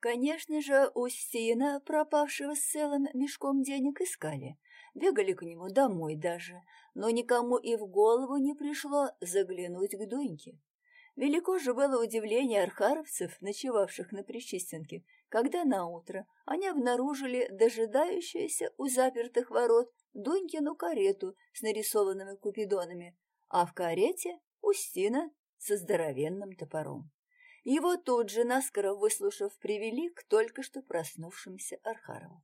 Конечно же, Устина, пропавшего с целым мешком денег, искали. Бегали к нему домой даже, но никому и в голову не пришло заглянуть к Дуньке. Велико же было удивление архаровцев, ночевавших на Причистенке, когда наутро они обнаружили дожидающуюся у запертых ворот Дунькину карету с нарисованными купидонами, а в карете Устина со здоровенным топором. Его тут же, наскоро выслушав, привели к только что проснувшемуся Архарову.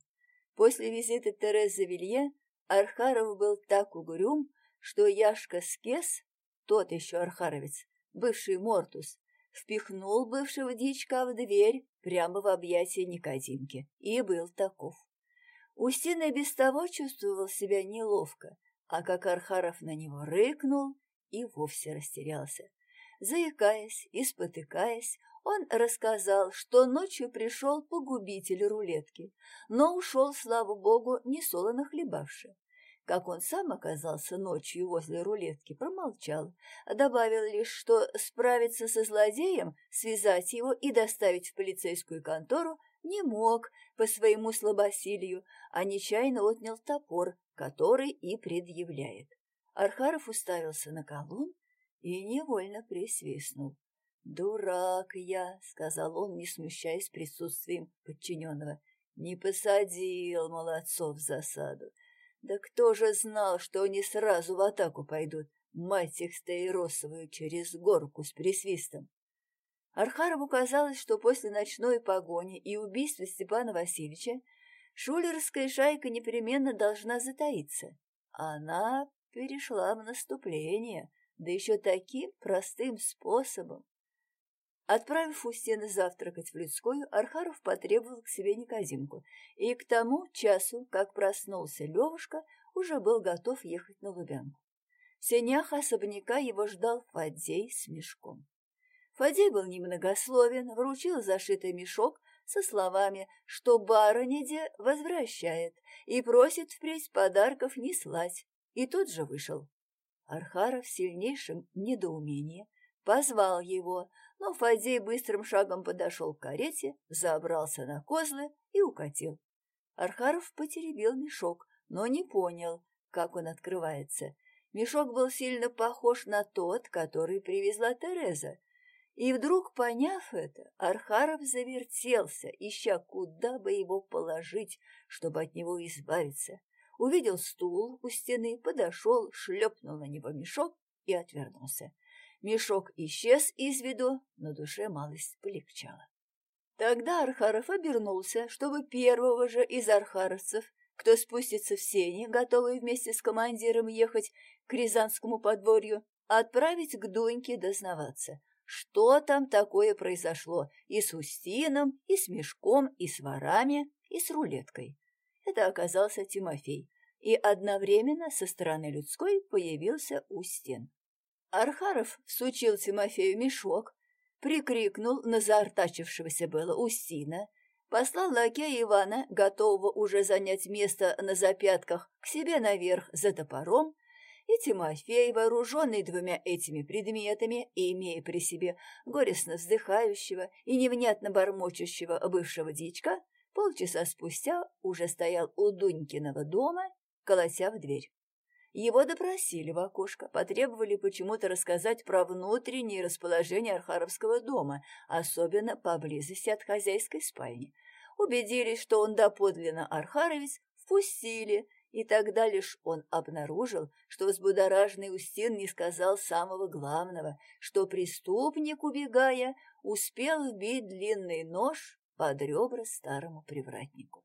После визита Терезы Вилье Архаров был так угрюм, что Яшка Скес, тот еще архаровец, бывший Мортус, впихнул бывшего дичка в дверь прямо в объятия Никодимки и был таков. Устина без того чувствовал себя неловко, а как Архаров на него рыкнул, и вовсе растерялся. Заикаясь и спотыкаясь, он рассказал, что ночью пришел погубитель рулетки, но ушел, слава богу, не солоно хлебавши. Как он сам оказался ночью возле рулетки, промолчал, добавил лишь, что справиться со злодеем, связать его и доставить в полицейскую контору не мог по своему слабосилию, а нечаянно отнял топор, который и предъявляет. Архаров уставился на колун и невольно присвистнул. «Дурак я», — сказал он, не смущаясь присутствием подчиненного. «Не посадил молодцов в засаду. Да кто же знал, что они сразу в атаку пойдут, мать их стаиросовую, через горку с присвистом? Архарову казалось, что после ночной погони и убийства Степана Васильевича шулерская шайка непременно должна затаиться. Она перешла в наступление, да еще таким простым способом. Отправив Устина завтракать в людскую, Архаров потребовал к себе Никодимку, и к тому часу, как проснулся Левушка, уже был готов ехать на Лубянку. В сенях особняка его ждал Фадей с мешком. Фадей был немногословен, вручил зашитый мешок со словами, что барыня возвращает и просит впредь подарков не слать, и тут же вышел. Архаров в сильнейшем недоумении позвал его, но Фадей быстрым шагом подошел к карете, забрался на козлы и укатил. Архаров потеребил мешок, но не понял, как он открывается. Мешок был сильно похож на тот, который привезла Тереза. И вдруг, поняв это, Архаров завертелся, ища, куда бы его положить, чтобы от него избавиться. Увидел стул у стены, подошел, шлепнул на него мешок и отвернулся. Мешок исчез из виду, но душе малость полегчало. Тогда Архаров обернулся, чтобы первого же из архаровцев, кто спустится в сени, готовый вместе с командиром ехать к Рязанскому подворью, отправить к Дуньке дознаваться, что там такое произошло и с Устином, и с мешком, и с ворами, и с рулеткой. Это оказался Тимофей, и одновременно со стороны людской появился Устин. Архаров всучил Тимофею мешок, прикрикнул на заортачившегося было Устина, послал лакея Ивана, готового уже занять место на запятках, к себе наверх за топором, и Тимофей, вооруженный двумя этими предметами и имея при себе горестно вздыхающего и невнятно бормочущего бывшего дичка, полчаса спустя уже стоял у Дунькиного дома, колотя в дверь. Его допросили в окошко, потребовали почему-то рассказать про внутреннее расположение Архаровского дома, особенно поблизости от хозяйской спальни. Убедились, что он доподлинно Архаровец, впустили, и тогда лишь он обнаружил, что взбудораженный Устин не сказал самого главного, что преступник, убегая, успел вбить длинный нож под ребра старому привратнику.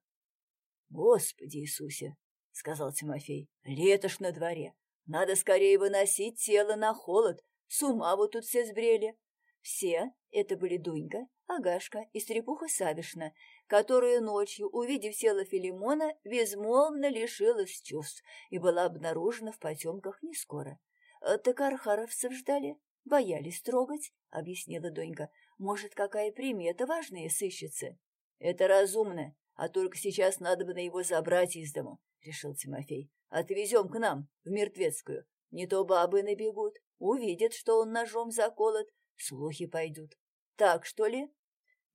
«Господи Иисусе!» — сказал Тимофей. «Лето ж на дворе. Надо скорее выносить тело на холод. С ума вот тут все сбрели». Все — это были Дунька, Агашка и Стрепуха Савишна, которая ночью, увидев тело Филимона, безмолвно лишилась чувств и была обнаружена в потемках не скоро. «Э, «Так архаровцев ждали, боялись трогать», — объяснила Дунька. «Может, какая примета важная сыщется?» «Это разумно, а только сейчас надо бы на его забрать из дому. — решил Тимофей. «Отвезем к нам, в Мертвецкую. Не то бабы набегут, увидят, что он ножом заколот, слухи пойдут. Так, что ли?»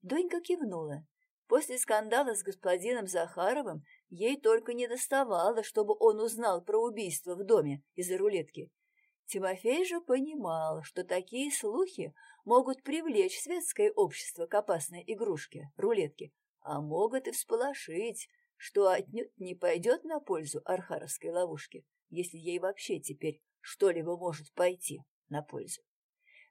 Донька кивнула. После скандала с господином Захаровым ей только не доставало, чтобы он узнал про убийство в доме из-за рулетки. Тимофей же понимал, что такие слухи могут привлечь светское общество к опасной игрушке, рулетке, а могут и всполошить, что отнюдь не пойдет на пользу архаровской ловушке, если ей вообще теперь что-либо может пойти на пользу.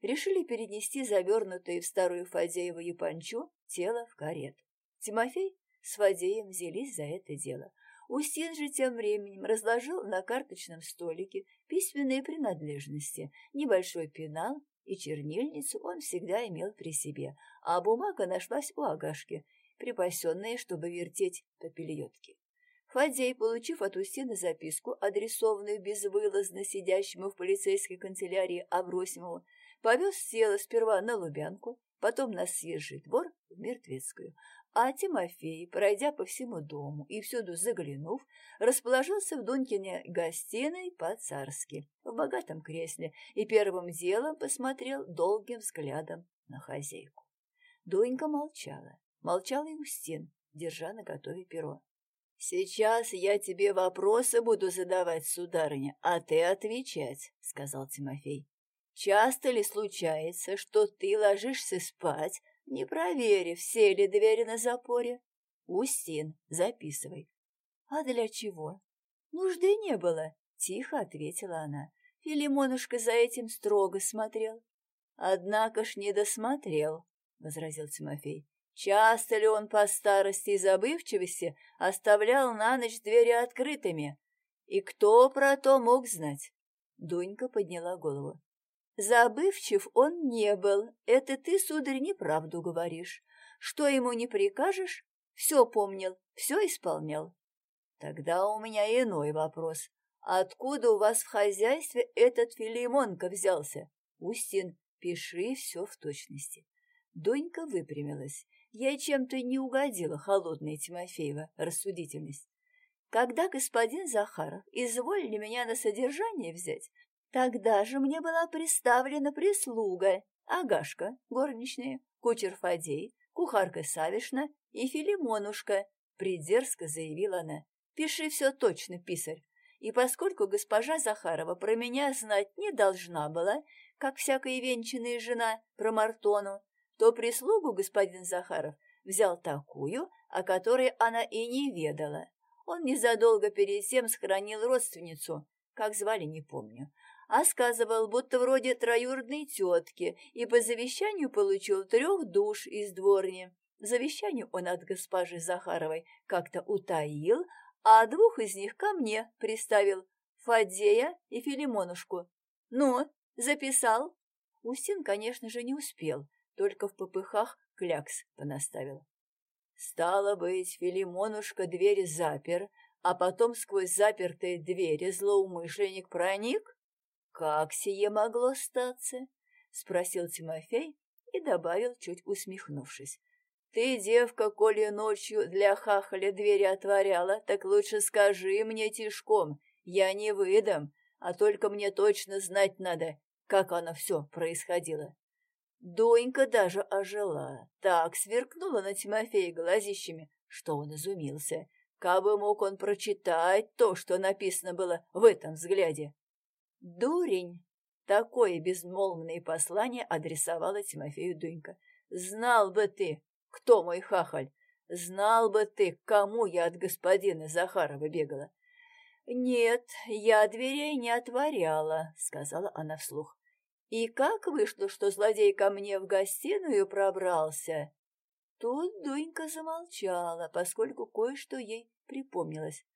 Решили перенести завернутое в старую Фадееву япончу тело в карету. Тимофей с Фадеем взялись за это дело. Устин же тем временем разложил на карточном столике письменные принадлежности, небольшой пенал и чернильницу он всегда имел при себе, а бумага нашлась у Агашки, припасенная, чтобы вертеть попельотки. Фадей, получив от Устина записку, адресованную безвылазно сидящему в полицейской канцелярии Авросимову, повез тело сперва на Лубянку, потом на съезжий двор в Мертвецкую, а Тимофей, пройдя по всему дому и всюду заглянув, расположился в Дунькине гостиной по-царски, в богатом кресле, и первым делом посмотрел долгим взглядом на хозяйку. Дунька молчала, молчал и Устин, держа на готове перо. «Сейчас я тебе вопросы буду задавать, сударыня, а ты отвечать», — сказал Тимофей. «Часто ли случается, что ты ложишься спать, не проверив, все ли двери на запоре?» «Устин, записывай». «А для чего?» «Нужды не было», — тихо ответила она. Филимонушка за этим строго смотрел. «Однако ж не досмотрел», — возразил Тимофей. Часто ли он по старости и забывчивости оставлял на ночь двери открытыми? И кто про то мог знать? Дунька подняла голову. Забывчив он не был. Это ты, сударь, неправду говоришь. Что ему не прикажешь, все помнил, все исполнял. Тогда у меня иной вопрос. Откуда у вас в хозяйстве этот Филимонка взялся? Устин, пиши все в точности. Донька выпрямилась. Ей чем-то не угодила холодная Тимофеева рассудительность. Когда господин Захаров изволили меня на содержание взять, тогда же мне была представлена прислуга, Агашка, горничная, кучер Фадей, кухарка Савишна и Филимонушка, придерзко заявила она. Пиши все точно, писарь. И поскольку госпожа Захарова про меня знать не должна была, как всякая венчанная жена про Мартону, то прислугу господин Захаров взял такую, о которой она и не ведала. Он незадолго перед тем сохранил родственницу, как звали, не помню, а сказывал, будто вроде троюродной тетки, и по завещанию получил трех душ из дворни. Завещанию он от госпожи Захаровой как-то утаил, а двух из них ко мне приставил, Фадея и Филимонушку. Ну, записал? Устин, конечно же, не успел, только в попыхах клякс понаставил. Стало быть, Филимонушка дверь запер, а потом сквозь запертые двери злоумышленник проник? Как сие могло статься? Спросил Тимофей и добавил, чуть усмехнувшись. Ты, девка, коли ночью для хахаля двери отворяла, так лучше скажи мне тишком, я не выдам, а только мне точно знать надо, как оно все происходило. Донька даже ожила, так сверкнула на Тимофея глазищами, что он изумился. Кабы мог он прочитать то, что написано было в этом взгляде. «Дурень!» — такое безмолвное послание адресовала Тимофею Дунька. «Знал бы ты, кто мой хахаль! Знал бы ты, кому я от господина Захарова бегала!» «Нет, я дверей не отворяла», — сказала она вслух. И как вышло, что злодей ко мне в гостиную пробрался? Тут Дунька замолчала, поскольку кое-что ей припомнилось.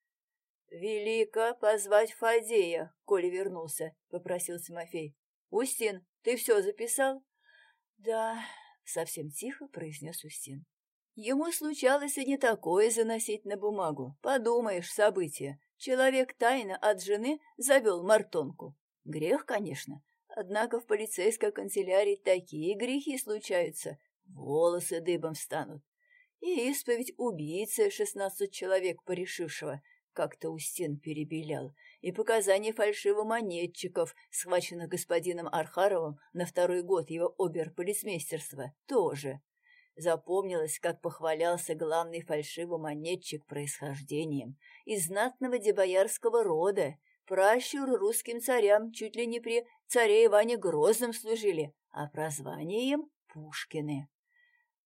«Велика позвать Фадея, коли вернулся», — попросил Тимофей. «Устин, ты все записал?» «Да», — совсем тихо произнес Устин. Ему случалось и не такое заносить на бумагу. Подумаешь, события. Человек тайно от жены завел мартонку. Грех, конечно, Однако в полицейской канцелярии такие грехи случаются, волосы дыбом встанут. И исповедь убийцы шестнадцать человек порешившего как-то у стен перебелял, и показания фальшивомонетчиков, схваченных господином Архаровым на второй год его оберполицмейстерства, тоже. Запомнилось, как похвалялся главный фальшивомонетчик происхождением из знатного дебоярского рода. Пращур русским царям чуть ли не при царе Иване Грозном служили, а прозвание им — Пушкины.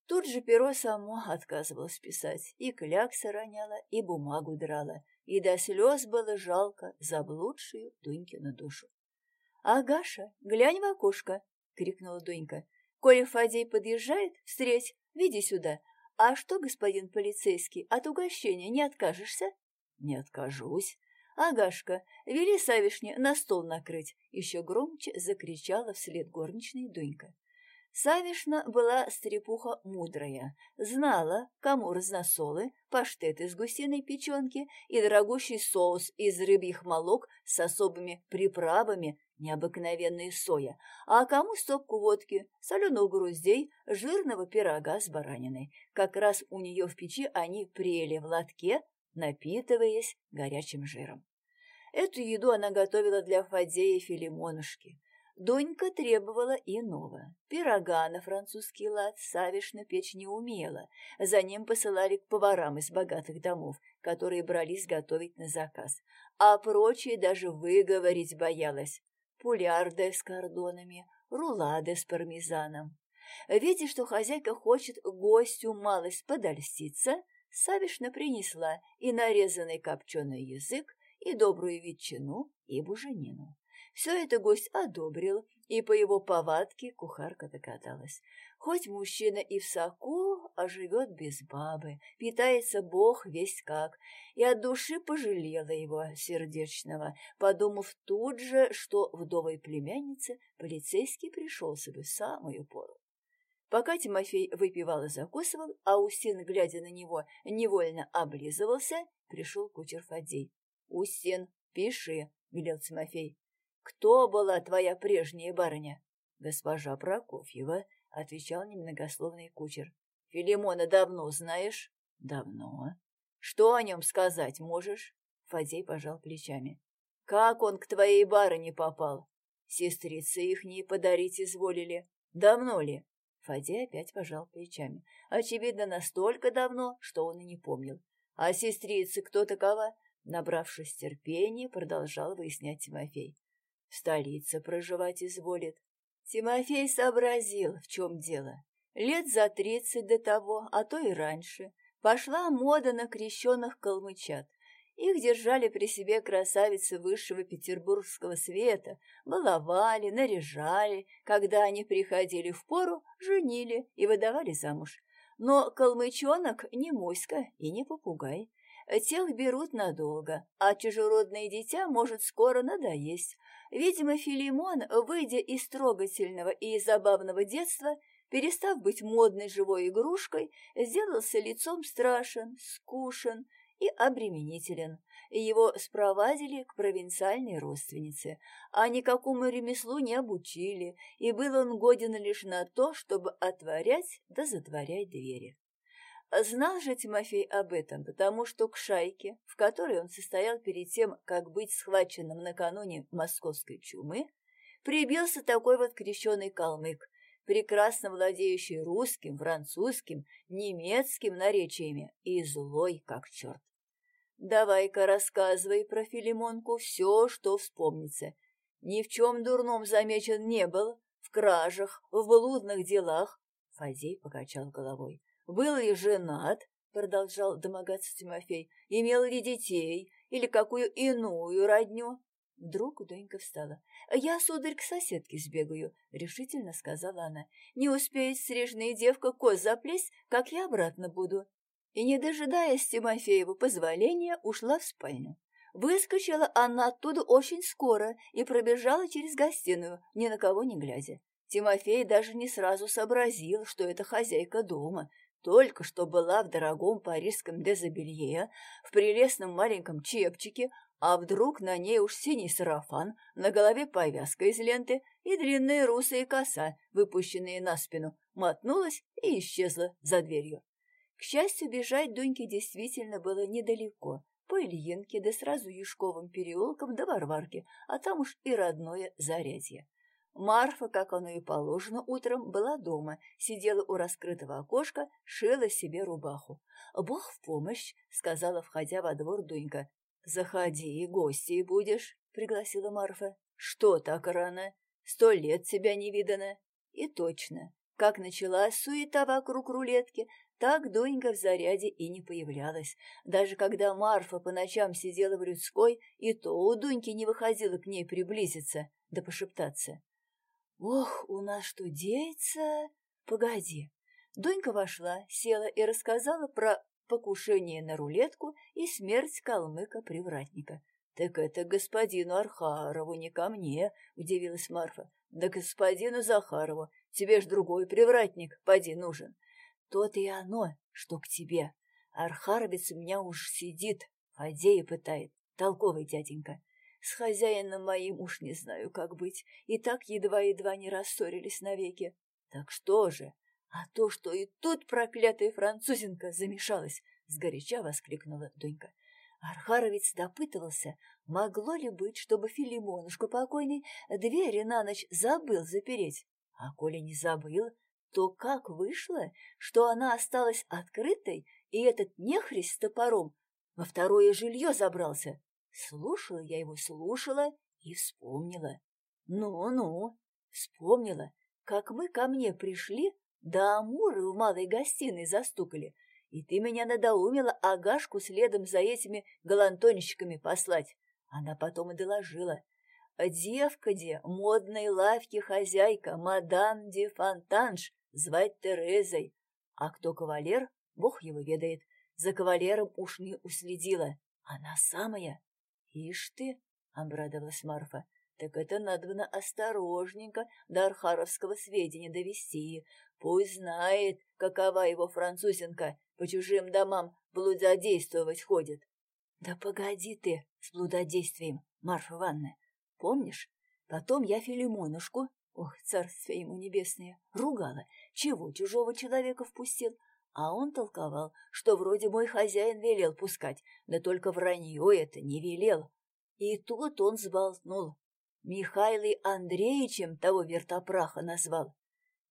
Тут же перо само отказывалось писать, и кляксы роняла, и бумагу драла, и до слез было жалко заблудшую Дунькину душу. — Агаша, глянь в окошко! — крикнула Дунька. — Коли Фадей подъезжает, встреть, веди сюда. А что, господин полицейский, от угощения не откажешься? — Не откажусь. — Агашка, вели Савишне на стол накрыть! — еще громче закричала вслед горничной Дунька. Савишна была стрепуха мудрая, знала, кому разносолы, паштет из гусиной печенки и дорогущий соус из рыбьих молок с особыми приправами, необыкновенные соя, а кому стопку водки, соленых груздей, жирного пирога с бараниной. Как раз у нее в печи они прели в лотке, напитываясь горячим жиром. Эту еду она готовила для Фадея Филимонушки. Донька требовала иного. Пирога на французский лад Савишна печь не умела. За ним посылали к поварам из богатых домов, которые брались готовить на заказ. А прочие даже выговорить боялась. Пулярда с кордонами, рулады с пармезаном. Видя, что хозяйка хочет гостю малость подольститься, Савишна принесла и нарезанный копченый язык, и добрую ветчину, и буженину. Все это гость одобрил, и по его повадке кухарка догадалась. Хоть мужчина и в соку, а живет без бабы, питается бог весь как, и от души пожалела его сердечного, подумав тут же, что вдовой племяннице полицейский пришелся бы в самую пору. Пока Тимофей выпивал и закусывал, а Устин, глядя на него, невольно облизывался, пришел кучер Фадей. — Устин, пиши, — велел Тимофей. «Кто была твоя прежняя барыня?» «Госпожа Прокофьева», — отвечал немногословный кучер. «Филимона давно знаешь?» «Давно». «Что о нем сказать можешь?» Фадей пожал плечами. «Как он к твоей барыне попал?» «Сестрицы их не подарить изволили. Давно ли?» Фадей опять пожал плечами. Очевидно, настолько давно, что он и не помнил. «А сестрицы кто такова?» Набравшись терпения, продолжал выяснять Тимофей столице проживать изволит. Тимофей сообразил, в чем дело. Лет за тридцать до того, а то и раньше, пошла мода на крещенных калмычат. Их держали при себе красавицы высшего петербургского света, баловали, наряжали, когда они приходили в пору, женили и выдавали замуж. Но калмычонок не моська и не попугай. Тех берут надолго, а чужеродное дитя может скоро надоесть, Видимо, Филимон, выйдя из трогательного и забавного детства, перестав быть модной живой игрушкой, сделался лицом страшен, скушен и обременителен. Его спровадили к провинциальной родственнице, а никакому ремеслу не обучили, и был он годен лишь на то, чтобы отворять да затворять двери. Знал же Тимофей об этом, потому что к шайке, в которой он состоял перед тем, как быть схваченным накануне московской чумы, прибился такой вот крещеный калмык, прекрасно владеющий русским, французским, немецким наречиями и злой как черт. Давай-ка рассказывай про Филимонку все, что вспомнится. Ни в чем дурном замечен не был, в кражах, в блудных делах. Фадей покачал головой. Был ли женат, продолжал домогаться Тимофей, имел ли детей или какую иную родню? Вдруг Донька встала. «Я, сударь, к соседке сбегаю», — решительно сказала она. «Не успеет срежная девка коз заплесть, как я обратно буду». И, не дожидаясь Тимофеева позволения, ушла в спальню. Выскочила она оттуда очень скоро и пробежала через гостиную, ни на кого не глядя. Тимофей даже не сразу сообразил, что это хозяйка дома, только что была в дорогом парижском дезобелье, в прелестном маленьком чепчике, а вдруг на ней уж синий сарафан, на голове повязка из ленты и длинная русая коса, выпущенная на спину, мотнулась и исчезла за дверью. К счастью, бежать Дуньке действительно было недалеко, по Ильинке, да сразу Юшковым переулком до Варварки, а там уж и родное Зарядье. Марфа, как оно и положено утром, была дома, сидела у раскрытого окошка, шила себе рубаху. «Бог в помощь», — сказала, входя во двор Дунька. «Заходи, гостей будешь», — пригласила Марфа. «Что так рано? Сто лет тебя не видано». И точно, как началась суета вокруг рулетки, так Дунька в заряде и не появлялась. Даже когда Марфа по ночам сидела в людской, и то у Дуньки не выходило к ней приблизиться да пошептаться. «Ох, у нас что деется? Погоди!» Дунька вошла, села и рассказала про покушение на рулетку и смерть калмыка-привратника. «Так это господину Архарову, не ко мне», — удивилась Марфа. «Да господину Захарову. Тебе ж другой привратник, поди, нужен». «То-то и оно, что к тебе. Архаровец у меня уж сидит, Фадея пытает, толковый дяденька. С хозяином моим уж не знаю, как быть, и так едва-едва не рассорились навеки. Так что же? А то, что и тут проклятая французинка замешалась, сгоряча воскликнула Донька. Архаровец допытывался, могло ли быть, чтобы Филимонушка покойный двери на ночь забыл запереть. А коли не забыл, то как вышло, что она осталась открытой, и этот нехрист с топором во второе жилье забрался? Слушала я его, слушала и вспомнила. Ну-ну, вспомнила, как мы ко мне пришли, да Амуры в малой гостиной застукали, и ты меня надоумила Агашку следом за этими галантонщиками послать. Она потом и доложила. Девка де, модной лавки хозяйка, мадам де Фонтанж, звать Терезой. А кто кавалер, бог его ведает, за кавалером уж не уследила. Она самая. «Ишь ты!» — обрадовалась Марфа. «Так это надо осторожненько до архаровского сведения довести. Пусть знает, какова его французинка, по чужим домам блудодействовать ходит». «Да погоди ты с блудодействием, Марфа Ивановна. Помнишь, потом я Филимонушку, ох, царствие ему небесное, ругала, чего чужого человека впустил, а он толковал, что вроде мой хозяин велел пускать, да только вранье это не велел. И тут он сболтнул. Михайлой Андреевичем того вертопраха назвал.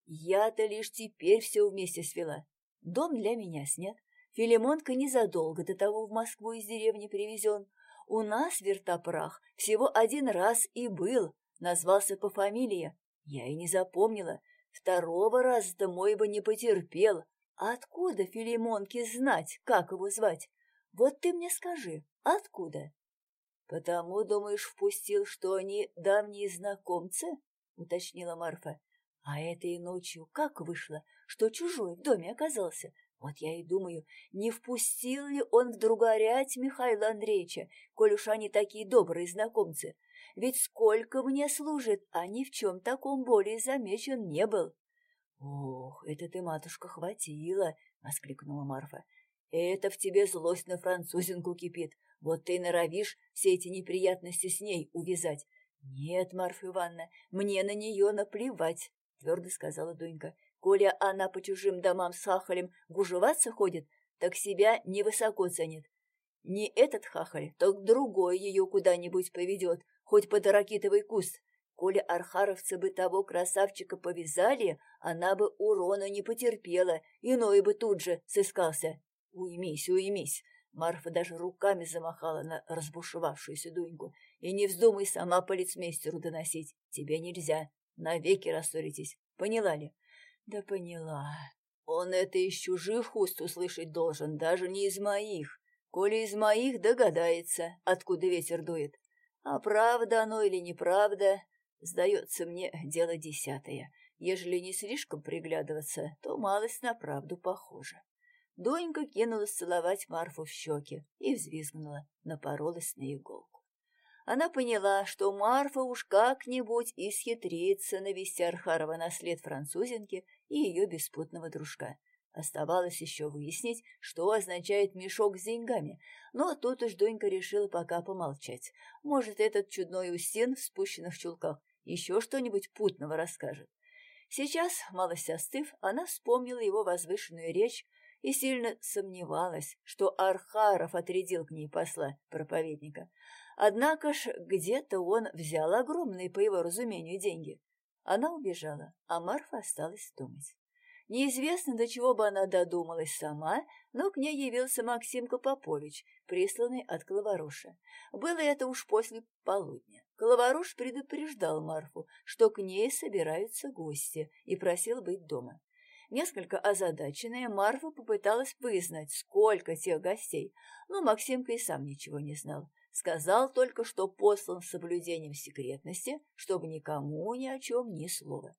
Я-то лишь теперь все вместе свела. Дом для меня снят. Филимонка незадолго до того в Москву из деревни привезен. У нас вертопрах всего один раз и был, назвался по фамилии. Я и не запомнила. Второго раза-то мой бы не потерпел, откуда Филимонке знать, как его звать? Вот ты мне скажи, откуда? Потому, думаешь, впустил, что они давние знакомцы? Уточнила Марфа. А этой ночью как вышло, что чужой в доме оказался? Вот я и думаю, не впустил ли он вдруг орять Михаила Андреевича, коль уж они такие добрые знакомцы. Ведь сколько мне служит, а ни в чем таком более замечен не был. «Ох, это ты, матушка, хватило!» — воскликнула Марфа. «Это в тебе злость на французинку кипит. Вот ты норовишь все эти неприятности с ней увязать». «Нет, Марфа Ивановна, мне на нее наплевать», — твердо сказала Дунька. «Коля она по чужим домам с хахалем гужеваться ходит, так себя невысоко ценит. Не этот хахаль, так другой ее куда-нибудь поведет, хоть под ракитовый куст. Коли архаровцы бы того красавчика повязали, она бы урона не потерпела, иной бы тут же сыскался. Уймись, уймись. Марфа даже руками замахала на разбушевавшуюся Дуньку. И не вздумай сама полицмейстеру доносить. Тебе нельзя. Навеки рассоритесь. Поняла ли? Да поняла. Он это из чужих уст услышать должен, даже не из моих. Коли из моих, догадается, откуда ветер дует. А правда оно или неправда, Сдается мне дело десятое. Ежели не слишком приглядываться, то малость на правду похоже. Донька кинулась целовать Марфу в щеки и взвизгнула, напоролась на иголку. Она поняла, что Марфа уж как-нибудь исхитрится навести Архарова на след французинки и ее беспутного дружка. Оставалось еще выяснить, что означает мешок с деньгами, но тут уж Донька решила пока помолчать. Может, этот чудной Устин в спущенных чулках еще что-нибудь путного расскажет. Сейчас, малость остыв, она вспомнила его возвышенную речь и сильно сомневалась, что Архаров отрядил к ней посла проповедника. Однако ж где-то он взял огромные, по его разумению, деньги. Она убежала, а Марфа осталась думать. Неизвестно, до чего бы она додумалась сама, но к ней явился Максимка Попович, присланный от Клаваруша. Было это уж после полудня. Клаваруш предупреждал Марфу, что к ней собираются гости, и просил быть дома. Несколько озадаченная, Марфа попыталась вызнать, сколько тех гостей, но Максимка и сам ничего не знал. Сказал только, что послан с соблюдением секретности, чтобы никому ни о чем ни слова.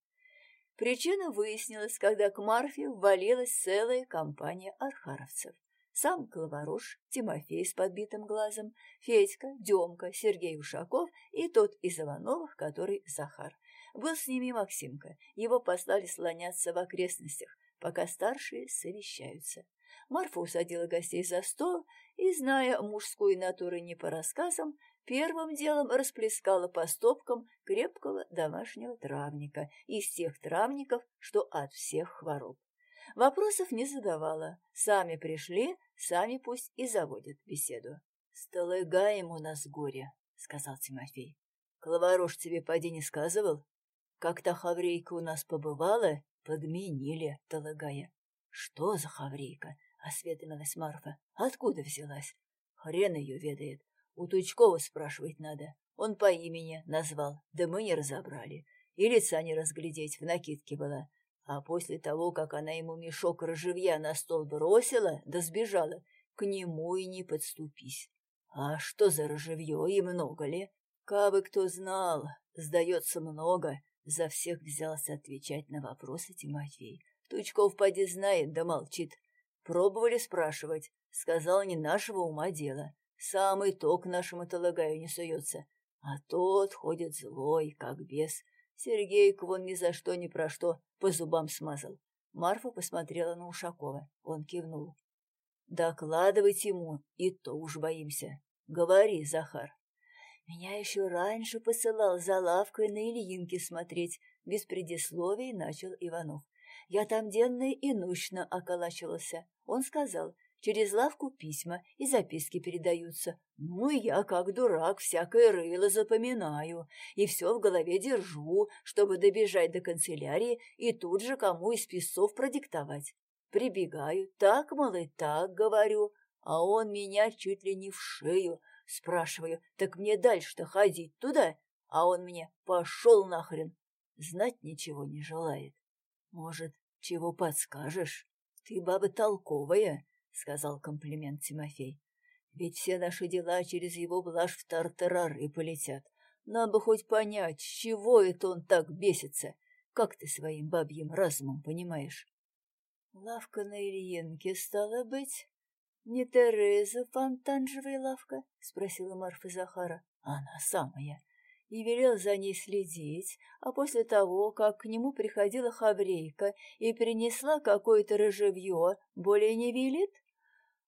Причина выяснилась, когда к Марфе ввалилась целая компания архаровцев. Сам Клаваруш, Тимофей с подбитым глазом, Федька, Демка, Сергей Ушаков и тот из Ивановых, который Захар. Был с ними Максимка. Его послали слоняться в окрестностях, пока старшие совещаются. Марфа усадила гостей за стол и, зная мужскую натуру не по рассказам, первым делом расплескала по стопкам крепкого домашнего травника из тех травников, что от всех хвороб. Вопросов не задавала. Сами пришли, сами пусть и заводят беседу. «Столыгаем у нас горе», — сказал Тимофей. «Клаварош тебе поди не сказывал? Как та хаврейка у нас побывала, подменили, Талыгая». «Что за хаврейка?» — осведомилась Марфа. «Откуда взялась?» «Хрен ее ведает. У Тучкова спрашивать надо. Он по имени назвал, да мы не разобрали. И лица не разглядеть, в накидке была. А после того, как она ему мешок рожевья на стол бросила, да сбежала, к нему и не подступись. А что за рожевье и много ли? Кабы кто знал, сдается много. За всех взялся отвечать на вопросы Тимофей. Тучков поди знает, да молчит. Пробовали спрашивать, сказал не нашего ума дело. Самый ток нашему талагаю не суется, а тот ходит злой, как бес. Сергейку вон ни за что, ни про что по зубам смазал. Марфа посмотрела на Ушакова. Он кивнул. Докладывать ему, и то уж боимся. Говори, Захар. Меня еще раньше посылал за лавкой на Ильинке смотреть. Без предисловий начал Иванов. Я там денно и нущно околачивался. Он сказал, Через лавку письма и записки передаются. Ну, я, как дурак, всякое рыло запоминаю и все в голове держу, чтобы добежать до канцелярии и тут же кому из писцов продиктовать. Прибегаю, так, мол, и так говорю, а он меня чуть ли не в шею. Спрашиваю, так мне дальше-то ходить туда? А он мне пошел нахрен. Знать ничего не желает. Может, чего подскажешь? Ты баба толковая. — сказал комплимент Тимофей. «Ведь все наши дела через его блажь в тартарары полетят. Нам бы хоть понять, с чего это он так бесится. Как ты своим бабьим разумом понимаешь?» «Лавка на Ильинке, стала быть?» «Не Тереза Фонтанжевая лавка?» — спросила Марфа Захара. «Она самая» и велел за ней следить, а после того, как к нему приходила хаврейка и принесла какое-то рыжевье, более не велит?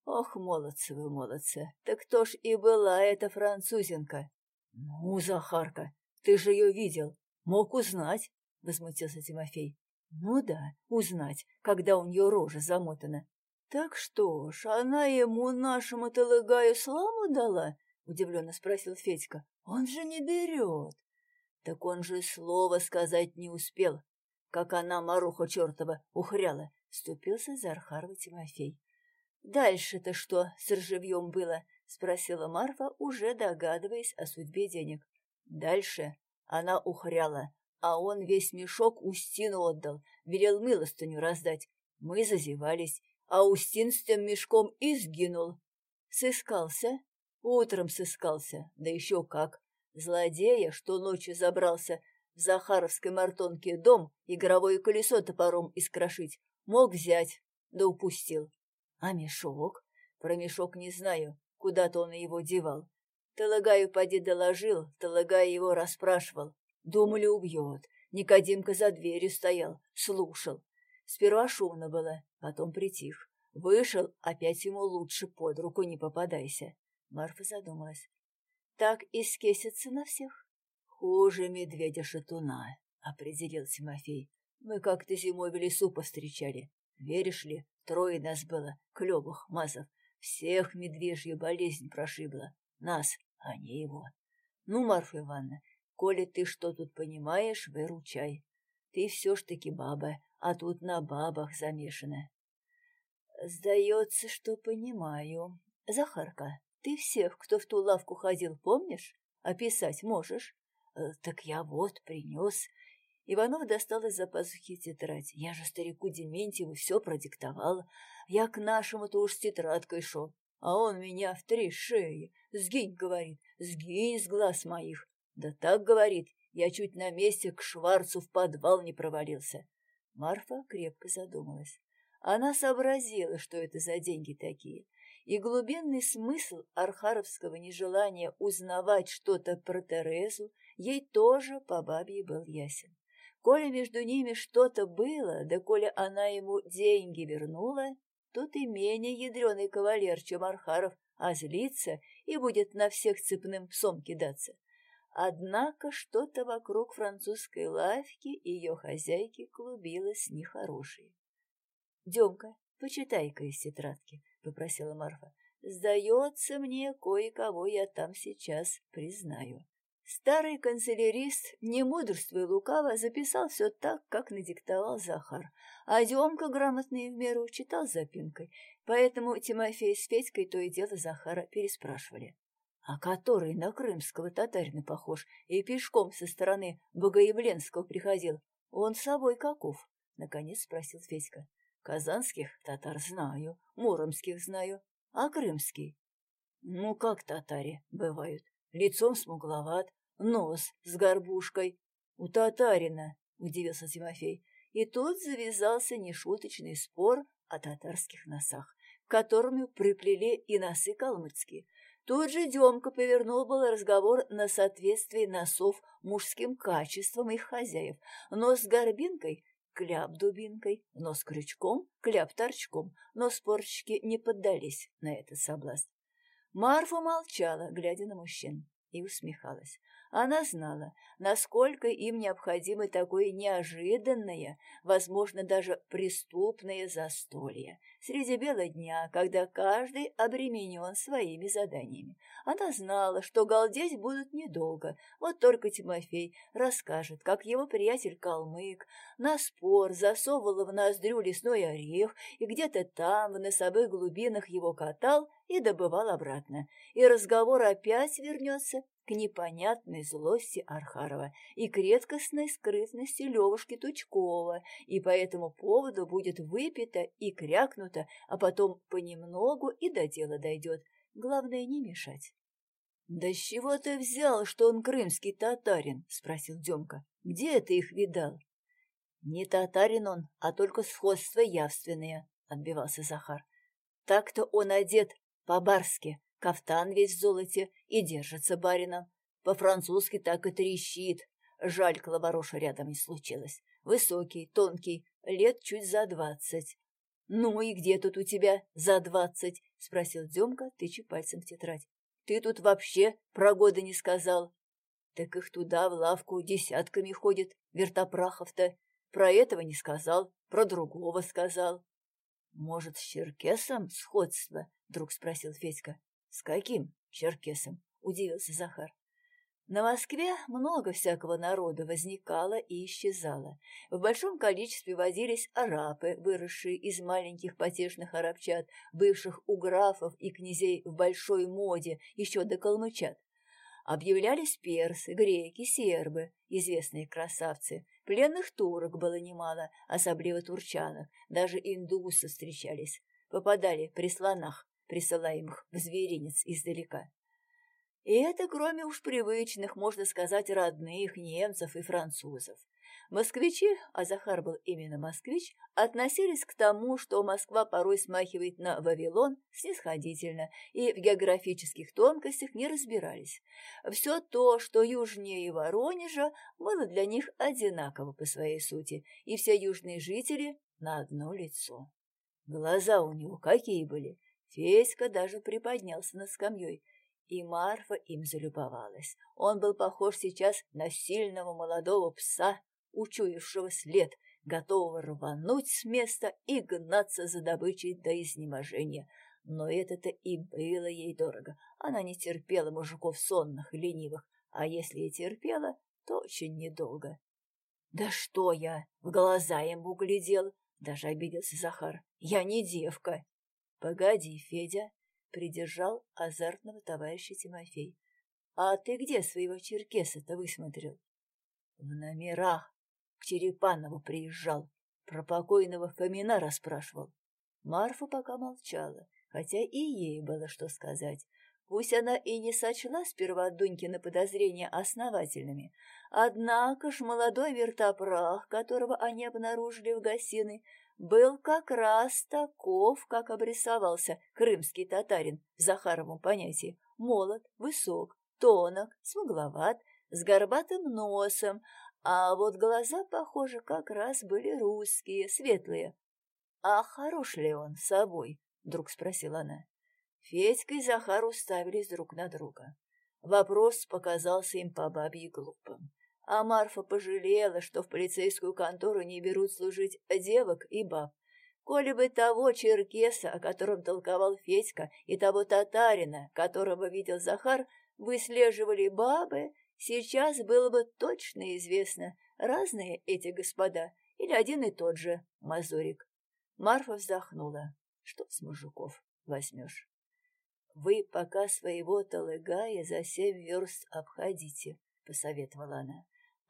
Ох, молодцы вы, молодцы, так кто ж и была эта французенка? Ну, Захарка, ты же ее видел, мог узнать, возмутился Тимофей. Ну да, узнать, когда у нее рожа замотана. Так что ж, она ему нашему талыгаю сламу дала? Удивленно спросил Федька. Он же не берет. Так он же слова сказать не успел, как она, Маруха чертова, ухряла, вступился за Архарова Тимофей. «Дальше-то что с ржевьем было?» — спросила Марфа, уже догадываясь о судьбе денег. «Дальше она ухряла, а он весь мешок Устину отдал, велел милостыню раздать. Мы зазевались, а Устин с тем мешком и сгинул. Сыскался? Утром сыскался, да еще как. Злодея, что ночью забрался в Захаровской мартонке дом игровое колесо топором искрошить, мог взять, да упустил. А мешок? Про мешок не знаю, куда-то он его девал. Талагаю поди доложил, Талагай его расспрашивал. Думали, убьет. Никодимка за дверью стоял, слушал. Сперва шумно было, потом притих. Вышел, опять ему лучше под руку не попадайся. Марфа задумалась. Так и скесится на всех. Хуже медведя-шатуна, определил Тимофей. Мы как-то зимой в лесу повстречали. Веришь ли, трое нас было, клёвых мазов. Всех медвежью болезнь прошибла. Нас, а не его. Ну, Марфа Ивановна, коли ты что тут понимаешь, выручай. Ты все ж таки баба, а тут на бабах замешана. Сдается, что понимаю. Захарка, ты всех, кто в ту лавку ходил, помнишь? Описать можешь? Э, так я вот принес. Иванов достал из-за пазухи тетрадь. Я же старику Дементьеву все продиктовал. Я к нашему-то уж с тетрадкой шел. А он меня в три шеи. Сгинь, говорит, сгинь с глаз моих. Да так, говорит, я чуть на месте к Шварцу в подвал не провалился. Марфа крепко задумалась. Она сообразила, что это за деньги такие, и глубинный смысл архаровского нежелания узнавать что-то про Терезу ей тоже по бабье был ясен. Коли между ними что-то было, да коли она ему деньги вернула, тут и менее ядреный кавалер, чем Архаров, а и будет на всех цепным псом кидаться. Однако что-то вокруг французской лавки и ее хозяйки клубилось нехорошее. — Демка, почитай-ка из тетрадки, — попросила Марфа. — Сдается мне, кое-кого я там сейчас признаю. Старый канцелярист, не мудрствуя лукаво, записал все так, как надиктовал Захар, а Демка, грамотный в меру, читал запинкой, поэтому Тимофей с Федькой то и дело Захара переспрашивали а который на крымского татарина похож и пешком со стороны Богоявленского приходил. Он с собой каков? — наконец спросил Федька. — Казанских татар знаю, муромских знаю, а крымский? — Ну, как татари бывают. Лицом смугловат, нос с горбушкой. — У татарина, — удивился Тимофей. И тут завязался нешуточный спор о татарских носах, к которым приплели и носы калмыцкие, Тут же Демка повернул был разговор на соответствие носов мужским качествам их хозяев. Нос с горбинкой — кляп дубинкой, нос крючком — кляп торчком, но спорщики не поддались на этот соблазн. Марфа молчала, глядя на мужчин, и усмехалась. Она знала, насколько им необходимо такое неожиданное, возможно, даже преступное застолье среди бела дня, когда каждый обременен своими заданиями. Она знала, что галдеть будут недолго, вот только Тимофей расскажет, как его приятель Калмык на спор засовывал в ноздрю лесной орех и где-то там, в носовых глубинах его катал и добывал обратно. И разговор опять вернется к непонятной злости Архарова и к редкостной скрытности Левушки Тучкова, и по этому поводу будет выпито и крякнуто, а потом понемногу и до дела дойдет. Главное, не мешать. — Да с чего ты взял, что он крымский татарин? — спросил Демка. — Где ты их видал? — Не татарин он, а только сходство явственное, — отбивался Захар. — Так-то он одет по-барски, Кафтан весь в золоте и держится барином. По-французски так и трещит. Жаль, Клавароша рядом не случилось. Высокий, тонкий, лет чуть за двадцать. — Ну и где тут у тебя за двадцать? — спросил Демка, тыча пальцем в тетрадь. — Ты тут вообще про годы не сказал. — Так их туда, в лавку, десятками ходит, вертопрахов-то. Про этого не сказал, про другого сказал. — Может, с черкесом сходство? — вдруг спросил Федька. «С каким черкесом?» — удивился Захар. На Москве много всякого народа возникало и исчезало. В большом количестве возились арабы, выросшие из маленьких потешных арабчат, бывших у графов и князей в большой моде еще до калмычат. Объявлялись персы, греки, сербы, известные красавцы. Пленных турок было немало, особливо турчанок, даже индусы встречались. Попадали при слонах, присылаемых в зверинец издалека. И это кроме уж привычных, можно сказать, родных немцев и французов. Москвичи, а Захар был именно москвич, относились к тому, что Москва порой смахивает на Вавилон, снисходительно, и в географических тонкостях не разбирались. Все то, что южнее Воронежа, было для них одинаково по своей сути, и все южные жители на одно лицо. Глаза у него какие были, Федька даже приподнялся над скамьей, и Марфа им залюбовалась. Он был похож сейчас на сильного молодого пса, учуявшего след, готового рвануть с места и гнаться за добычей до изнеможения. Но это-то и было ей дорого. Она не терпела мужиков сонных и ленивых, а если и терпела, то очень недолго. Да что я, в глаза ему глядел, даже обиделся Захар. Я не девка. Погоди, Федя, придержал азартного товарища Тимофей. А ты где своего черкеса-то высмотрел? В номерах. К Черепанову приезжал. Про покойного Фомина расспрашивал. Марфа пока молчала, хотя и ей было что сказать. Пусть она и не сочла сперва Дунькины подозрения основательными, однако ж молодой вертопрах, которого они обнаружили в гостиной, был как раз таков, как обрисовался крымский татарин в Захаровом понятии. Молод, высок, тонок, смугловат, с горбатым носом, а вот глаза, похоже, как раз были русские, светлые. — А хорош ли он собой? — вдруг спросила она. Федька и Захар уставились друг на друга. Вопрос показался им по бабье глупым. А Марфа пожалела, что в полицейскую контору не берут служить девок и баб. Коли бы того черкеса, о котором толковал Федька, и того татарина, которого видел Захар, выслеживали бабы, сейчас было бы точно известно, разные эти господа или один и тот же Мазурик. Марфа вздохнула. Что с мужиков возьмешь? Вы пока своего талыгая за семь верст обходите, — посоветовала она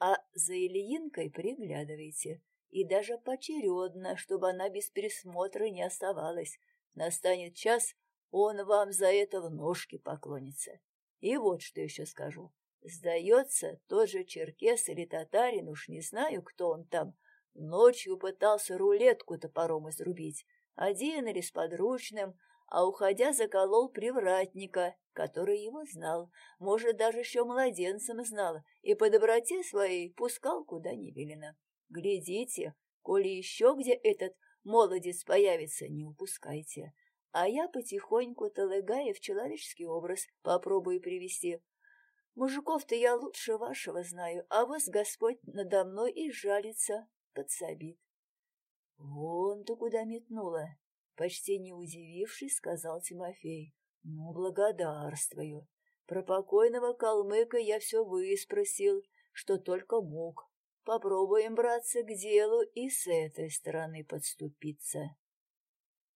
а за Ильинкой приглядывайте, и даже поочередно, чтобы она без присмотра не оставалась. Настанет час, он вам за это в ножки поклонится. И вот что еще скажу. Сдается, тот же черкес или татарин, уж не знаю, кто он там, ночью пытался рулетку топором изрубить, один или с подручным, а уходя заколол привратника, который его знал, может, даже еще младенцем знал, и по доброте своей пускал куда не велено. Глядите, коли еще где этот молодец появится, не упускайте. А я потихоньку Талыгая в человеческий образ попробую привести. Мужиков-то я лучше вашего знаю, а вас Господь надо мной и жалится, подсобит. Вон ты куда метнула, почти не удивившись, сказал Тимофей. Ну, благодарствую. Про покойного калмыка я все выспросил, что только мог. Попробуем, братцы, к делу и с этой стороны подступиться.